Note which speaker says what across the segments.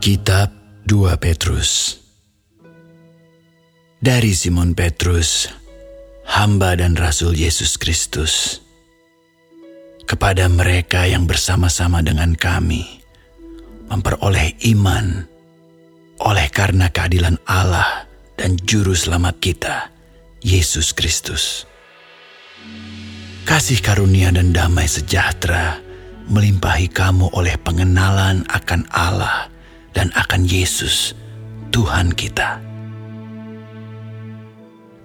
Speaker 1: Kitab 2 Petrus Dari Simon Petrus, hamba dan rasul Yesus Kristus, kepada mereka yang bersama-sama dengan kami, memperoleh iman oleh karena keadilan Allah dan Juru Selamat kita, Yesus Kristus. Kasih karunia dan damai sejahtera melimpahi kamu oleh pengenalan akan Allah dan akan Yesus, Tuhan kita.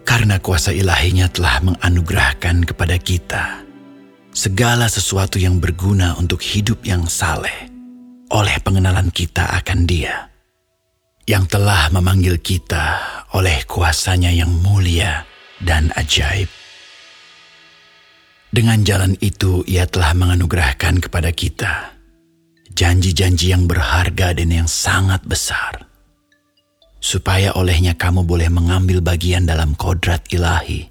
Speaker 1: Karena kuasa ilahinya telah menganugerahkan kepada kita segala sesuatu yang berguna untuk hidup yang saleh oleh pengenalan kita akan dia yang telah memanggil kita oleh kuasanya yang mulia dan ajaib. Dengan jalan itu ia telah menganugerahkan kepada kita janji-janji yang berharga dan yang sangat besar, supaya olehnya kamu boleh mengambil bagian dalam kodrat ilahi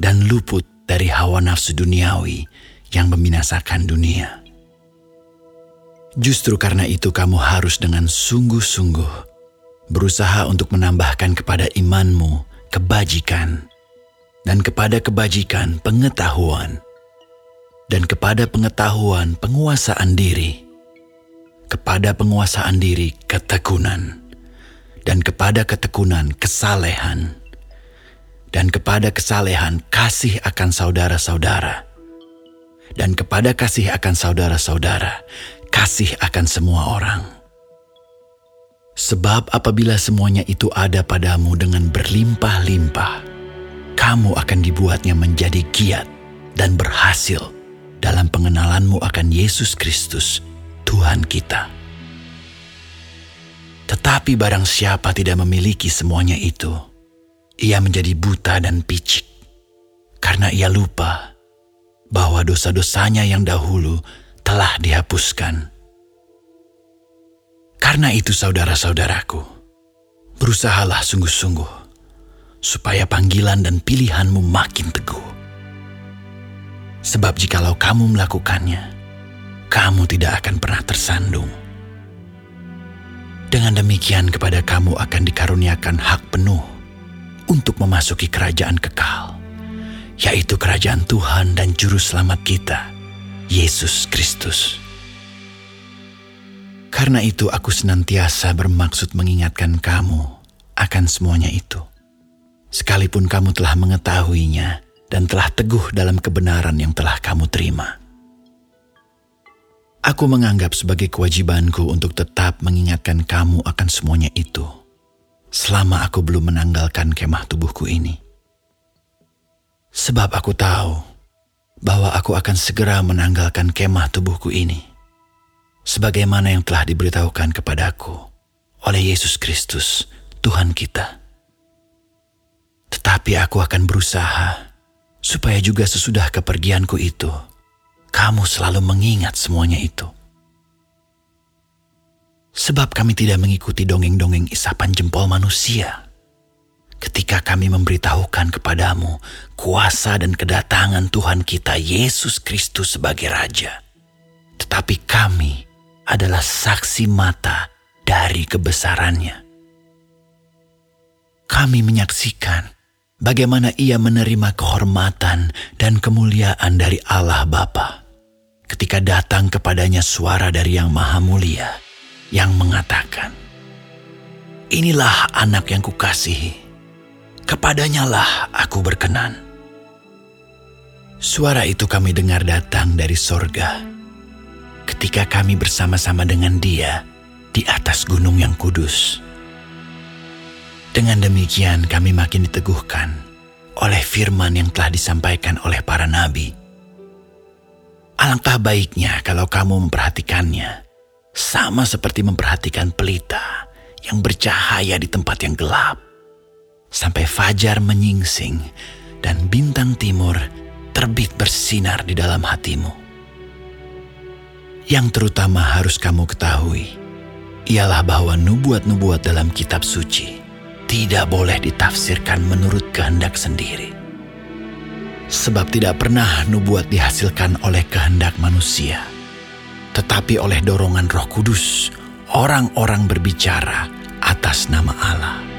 Speaker 1: dan luput dari hawa nafsu duniawi yang membinasakan dunia. Justru karena itu kamu harus dengan sungguh-sungguh berusaha untuk menambahkan kepada imanmu kebajikan, dan kepada kebajikan pengetahuan, dan kepada pengetahuan penguasaan diri, kepada penguasaan diri ketekunan, dan kepada ketekunan kesalehan, dan kepada kesalehan kasih akan saudara-saudara, dan kepada kasih akan saudara-saudara, kasih akan semua orang. Sebab apabila semuanya itu ada padamu dengan berlimpah-limpah, kamu akan dibuatnya menjadi giat dan berhasil dalam pengenalanmu akan Yesus Kristus, Tuhan kita. Tetapi barang siapa tidak memiliki semuanya itu, ia menjadi buta dan picik, karena ia lupa bahwa dosa-dosanya yang dahulu telah dihapuskan. Karena itu saudara-saudaraku, berusahalah sungguh-sungguh, supaya panggilan dan pilihanmu makin teguh. Sebab jikalau kamu melakukannya, kamu tidak akan pernah tersandung. Dengan demikian kepada kamu akan dikaruniakan hak penuh untuk memasuki kerajaan kekal, yaitu kerajaan Tuhan dan Juru Selamat kita, Yesus Kristus. Karena itu aku senantiasa bermaksud mengingatkan kamu akan semuanya itu. Sekalipun kamu telah mengetahuinya dan telah teguh dalam kebenaran yang telah kamu terima. Aku menganggap sebagai kewajibanku untuk tetap mengingatkan kamu akan semuanya itu, selama aku belum menanggalkan kemah tubuhku ini. Sebab aku tahu bahwa aku akan segera menanggalkan kemah tubuhku ini, sebagaimana yang telah diberitahukan kepadaku oleh Yesus Kristus, Tuhan kita. Tetapi aku akan berusaha supaya juga sesudah kepergianku itu, kamu selalu mengingat semuanya itu. Sebab kami tidak mengikuti dongeng-dongeng isapan jempol manusia. Ketika kami memberitahukan kepadamu kuasa dan kedatangan Tuhan kita Yesus Kristus sebagai Raja. Tetapi kami adalah saksi mata dari kebesarannya. Kami menyaksikan bagaimana ia menerima kehormatan dan kemuliaan dari Allah Bapa ketika datang kepadanya suara dari Yang Maha Mulia yang mengatakan, Inilah anak yang kukasihi, kepadanya lah aku berkenan. Suara itu kami dengar datang dari sorga ketika kami bersama-sama dengan dia di atas gunung yang kudus. Dengan demikian kami makin diteguhkan oleh firman yang telah disampaikan oleh para nabi Alangkah baiknya kalau kamu memperhatikannya, sama seperti memperhatikan pelita yang bercahaya di tempat yang gelap, sampai fajar menyingsing dan bintang timur terbit bersinar di dalam hatimu. Yang terutama harus kamu ketahui, ialah bahwa nubuat-nubuat dalam kitab suci tidak boleh ditafsirkan menurut kehendak sendiri sebab tidak pernah nubuat dihasilkan oleh kehendak manusia, tetapi oleh dorongan Roh Kudus, orang-orang berbicara atas nama Allah.